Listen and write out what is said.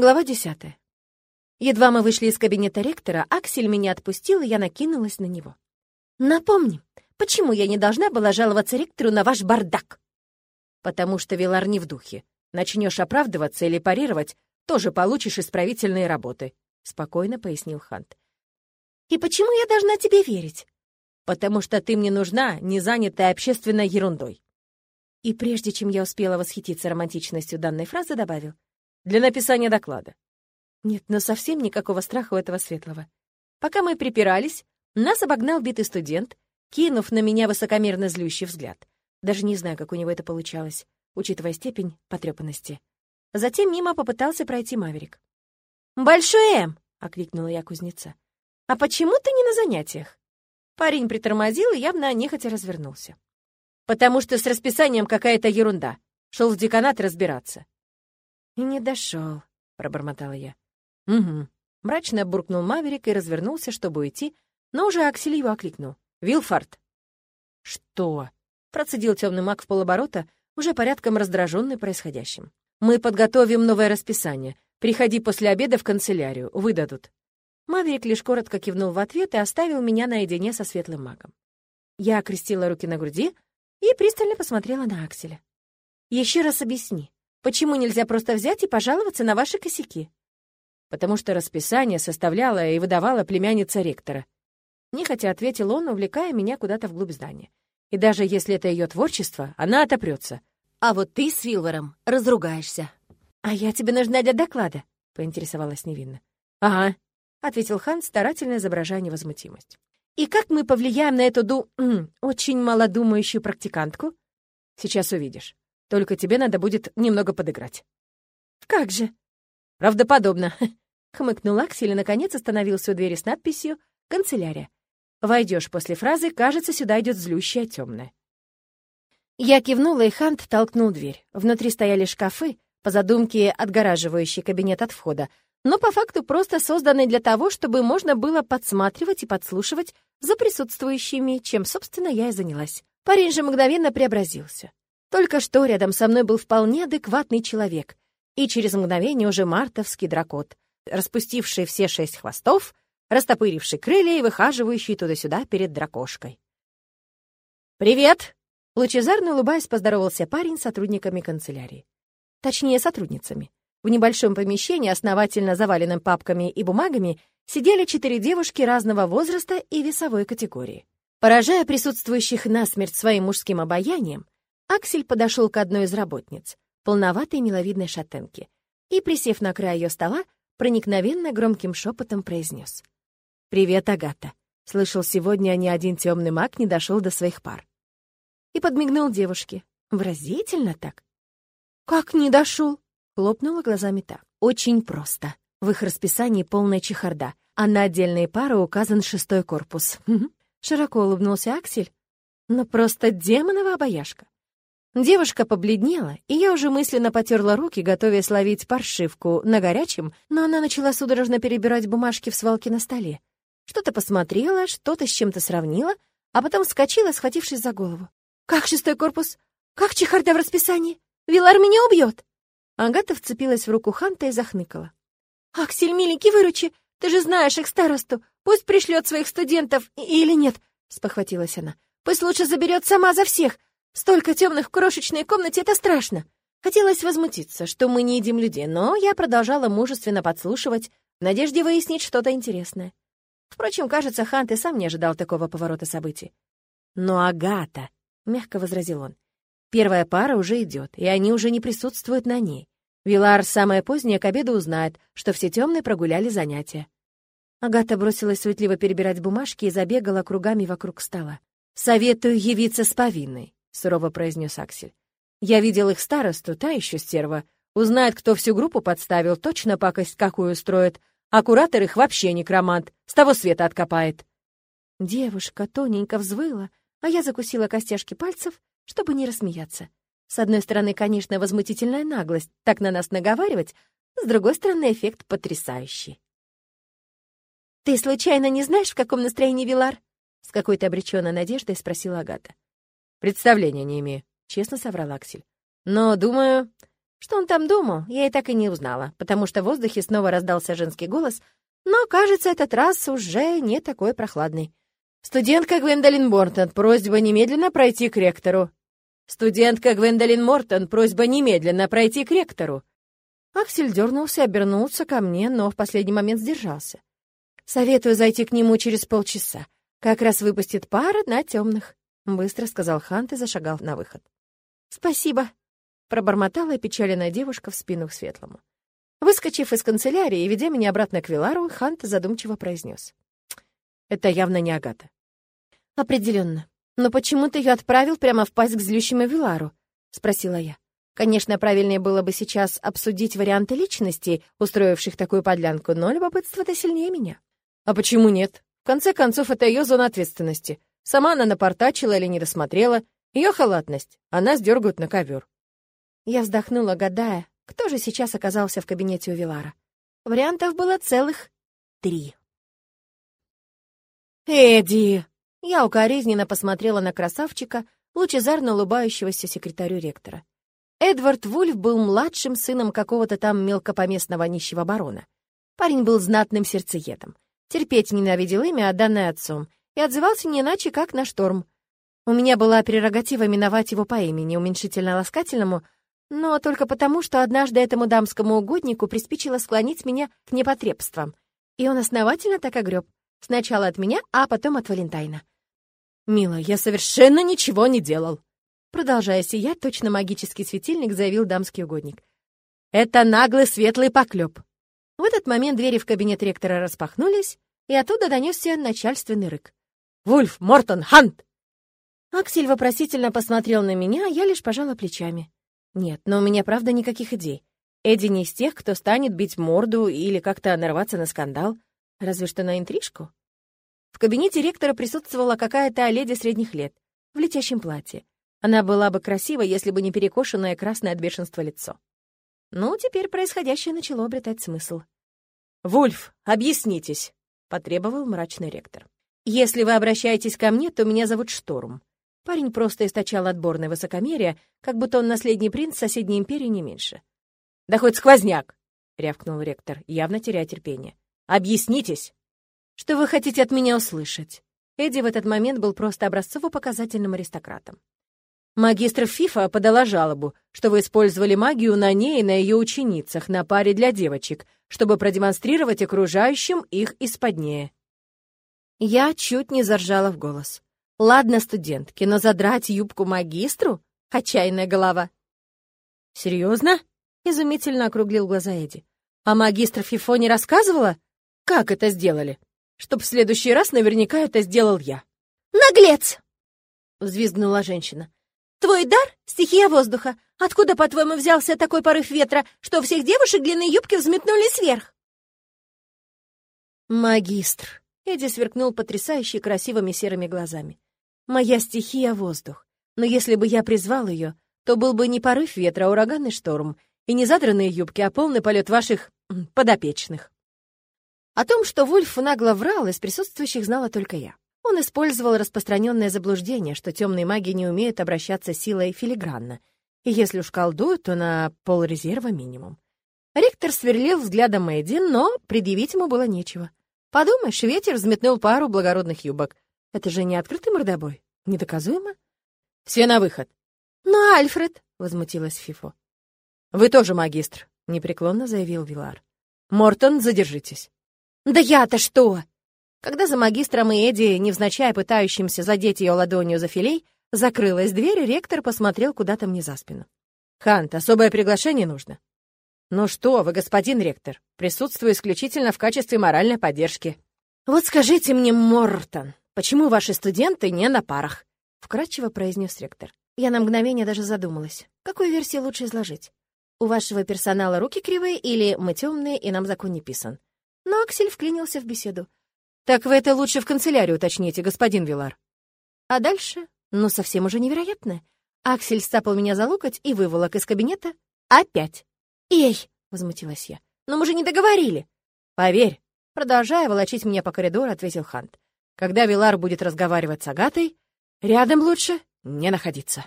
Глава десятая. Едва мы вышли из кабинета ректора, Аксель меня отпустил, и я накинулась на него. «Напомни, почему я не должна была жаловаться ректору на ваш бардак?» «Потому что Вилар не в духе. Начнешь оправдываться или парировать, тоже получишь исправительные работы», — спокойно пояснил Хант. «И почему я должна тебе верить?» «Потому что ты мне нужна, не занятая общественной ерундой». И прежде чем я успела восхититься романтичностью данной фразы, добавил — для написания доклада. Нет, но совсем никакого страха у этого светлого. Пока мы припирались, нас обогнал битый студент, кинув на меня высокомерно злющий взгляд. Даже не знаю, как у него это получалось, учитывая степень потрепанности. Затем мимо попытался пройти Маверик. «Большой М!» — окликнула я кузнеца. «А почему ты не на занятиях?» Парень притормозил и явно нехотя развернулся. «Потому что с расписанием какая-то ерунда. Шел в деканат разбираться. «И не дошел», — пробормотала я. «Угу». Мрачно буркнул Маверик и развернулся, чтобы уйти, но уже Аксель его окликнул. «Вилфорд!» «Что?» — процедил темный маг в полоборота, уже порядком раздраженный происходящим. «Мы подготовим новое расписание. Приходи после обеда в канцелярию, выдадут». Маверик лишь коротко кивнул в ответ и оставил меня наедине со светлым магом. Я окрестила руки на груди и пристально посмотрела на Акселя. «Еще раз объясни, Почему нельзя просто взять и пожаловаться на ваши косяки? Потому что расписание составляла и выдавала племянница ректора. Нехотя ответил он, увлекая меня куда-то вглубь здания. И даже если это ее творчество, она отопрется. А вот ты с Вилвором разругаешься. А я тебе нужна для доклада, поинтересовалась невинно. Ага, ответил Хан, старательно изображая невозмутимость. И как мы повлияем на эту ду... очень малодумающую практикантку? Сейчас увидишь. Только тебе надо будет немного подыграть». «Как же?» «Правдоподобно», — хмыкнул Аксель и, наконец, остановился у двери с надписью «Канцелярия». Войдешь после фразы, кажется, сюда идет злющая темная. Я кивнула, и Хант толкнул дверь. Внутри стояли шкафы, по задумке отгораживающие кабинет от входа, но по факту просто созданные для того, чтобы можно было подсматривать и подслушивать за присутствующими, чем, собственно, я и занялась. Парень же мгновенно преобразился. Только что рядом со мной был вполне адекватный человек, и через мгновение уже мартовский дракот, распустивший все шесть хвостов, растопыривший крылья и выхаживающий туда-сюда перед дракошкой. «Привет!» — лучезарно улыбаясь, поздоровался парень с сотрудниками канцелярии. Точнее, сотрудницами. В небольшом помещении, основательно заваленном папками и бумагами, сидели четыре девушки разного возраста и весовой категории. Поражая присутствующих насмерть своим мужским обаянием, Аксель подошел к одной из работниц, полноватой миловидной шатенке, и, присев на край ее стола, проникновенно громким шепотом произнес. «Привет, Агата. Слышал, сегодня ни один темный маг не дошел до своих пар». И подмигнул девушке. Выразительно так. «Как не дошел?» — хлопнула глазами та. «Очень просто. В их расписании полная чехарда, а на отдельные пары указан шестой корпус». Широко улыбнулся Аксель. «Но просто демонова обаяшка. Девушка побледнела, и я уже мысленно потерла руки, готовясь ловить паршивку на горячем, но она начала судорожно перебирать бумажки в свалке на столе. Что-то посмотрела, что-то с чем-то сравнила, а потом вскочила, схватившись за голову. «Как шестой корпус? Как чехарда в расписании? Вилар меня убьет!» Агата вцепилась в руку Ханта и захныкала. «Аксель, миленький, выручи! Ты же знаешь их старосту! Пусть пришлет своих студентов или нет!» — спохватилась она. «Пусть лучше заберет сама за всех! Столько темных в крошечной комнате — это страшно. Хотелось возмутиться, что мы не едим людей, но я продолжала мужественно подслушивать, в надежде выяснить что-то интересное. Впрочем, кажется, Хант и сам не ожидал такого поворота событий. «Но Агата», — мягко возразил он, — «первая пара уже идет, и они уже не присутствуют на ней. Вилар самое позднее к обеду узнает, что все темные прогуляли занятия». Агата бросилась суетливо перебирать бумажки и забегала кругами вокруг стола. «Советую явиться с повинной сурово произнес Аксель. «Я видел их старосту, та еще стерва. Узнает, кто всю группу подставил, точно пакость какую устроит. А куратор их вообще некромант, с того света откопает». Девушка тоненько взвыла, а я закусила костяшки пальцев, чтобы не рассмеяться. С одной стороны, конечно, возмутительная наглость так на нас наговаривать, с другой стороны, эффект потрясающий. «Ты случайно не знаешь, в каком настроении Вилар?» С какой-то обреченной надеждой спросила Агата. «Представления не имею», — честно соврал Аксель. «Но, думаю, Что он там думал, я и так и не узнала, потому что в воздухе снова раздался женский голос, но, кажется, этот раз уже не такой прохладный. «Студентка Гвендолин Мортон, просьба немедленно пройти к ректору». «Студентка Гвендолин Мортон, просьба немедленно пройти к ректору». Аксель дернулся, обернулся ко мне, но в последний момент сдержался. «Советую зайти к нему через полчаса. Как раз выпустит пара на темных», — быстро сказал Хант и зашагал на выход. «Спасибо», — пробормотала печаленная девушка в спину к светлому. Выскочив из канцелярии и ведя меня обратно к Вилару, Хант задумчиво произнес. «Это явно не Агата». «Определенно. Но почему ты ее отправил прямо в пасть к злющему Вилару?» — спросила я. Конечно, правильнее было бы сейчас обсудить варианты личностей, устроивших такую подлянку, но любопытство-то сильнее меня. А почему нет? В конце концов, это ее зона ответственности. Сама она напортачила или не досмотрела. Ее халатность. Она сдергают на ковер. Я вздохнула, гадая, кто же сейчас оказался в кабинете у Вилара. Вариантов было целых три. «Эдди!» Я укоризненно посмотрела на красавчика, лучезарно улыбающегося секретарю ректора. Эдвард Вульф был младшим сыном какого-то там мелкопоместного нищего барона. Парень был знатным сердцеедом. Терпеть ненавидел имя, отданное отцом, и отзывался не иначе, как на шторм. У меня была прерогатива миновать его по имени, уменьшительно-ласкательному, но только потому, что однажды этому дамскому угоднику приспичило склонить меня к непотребствам. И он основательно так огреб. Сначала от меня, а потом от Валентайна. «Мила, я совершенно ничего не делал», Продолжая сиять, точно магический светильник заявил дамский угодник. «Это наглый светлый поклеп!» В этот момент двери в кабинет ректора распахнулись, и оттуда донесся начальственный рык. «Вульф! Мортон! Хант!» Аксель вопросительно посмотрел на меня, а я лишь пожала плечами. «Нет, но у меня правда никаких идей. Эдди не из тех, кто станет бить морду или как-то нарваться на скандал, разве что на интрижку». В кабинете ректора присутствовала какая-то леди средних лет, в летящем платье. Она была бы красива, если бы не перекошенное красное от бешенства лицо. Ну, теперь происходящее начало обретать смысл. «Вульф, объяснитесь», — потребовал мрачный ректор. «Если вы обращаетесь ко мне, то меня зовут Шторм». Парень просто источал отборное высокомерие, как будто он наследний принц соседней империи не меньше. «Да хоть сквозняк!» — рявкнул ректор, явно теряя терпение. «Объяснитесь!» «Что вы хотите от меня услышать?» Эдди в этот момент был просто образцово-показательным аристократом. Магистр Фифа подала жалобу, что вы использовали магию на ней и на ее ученицах на паре для девочек, чтобы продемонстрировать окружающим их исподнее. Я чуть не заржала в голос. Ладно, студентки, но задрать юбку магистру? Отчаянная голова. Серьезно? Изумительно округлил глаза Эдди. А магистр Фифо не рассказывала? Как это сделали? Чтоб в следующий раз наверняка это сделал я. «Наглец!» — взвизгнула женщина. Твой дар — стихия воздуха. Откуда, по-твоему, взялся такой порыв ветра, что у всех девушек длинные юбки взметнулись вверх?» «Магистр!» — Эдди сверкнул потрясающе красивыми серыми глазами. «Моя стихия — воздух. Но если бы я призвал ее, то был бы не порыв ветра, а ураганный шторм, и не задранные юбки, а полный полет ваших подопечных». О том, что Вульф нагло врал, из присутствующих знала только я. Он использовал распространенное заблуждение, что темные маги не умеют обращаться силой филигранно, и если уж колдуют, то на полрезерва минимум. Ректор сверлил взглядом Эдди, но предъявить ему было нечего. Подумаешь, ветер взметнул пару благородных юбок. Это же не открытый мордобой. Недоказуемо. Все на выход. «Но Альфред!» — возмутилась Фифо. «Вы тоже магистр», — непреклонно заявил Вилар. «Мортон, задержитесь». «Да я-то что?» Когда за магистром и Эдди, невзначай пытающимся задеть ее ладонью за филей, закрылась дверь, ректор посмотрел куда-то мне за спину. «Хант, особое приглашение нужно?» «Ну что вы, господин ректор, присутствую исключительно в качестве моральной поддержки». «Вот скажите мне, Мортон, почему ваши студенты не на парах?» — вкратчиво произнес ректор. Я на мгновение даже задумалась, какую версию лучше изложить. У вашего персонала руки кривые или мы темные и нам закон не писан? Но Аксель вклинился в беседу. «Так вы это лучше в канцелярию уточните, господин Вилар». А дальше, ну, совсем уже невероятно. Аксель стапал меня за локоть и выволок из кабинета опять. «Эй!» — возмутилась я. «Но мы же не договорили!» «Поверь!» — продолжая волочить меня по коридору, ответил Хант. «Когда Вилар будет разговаривать с Агатой, рядом лучше не находиться».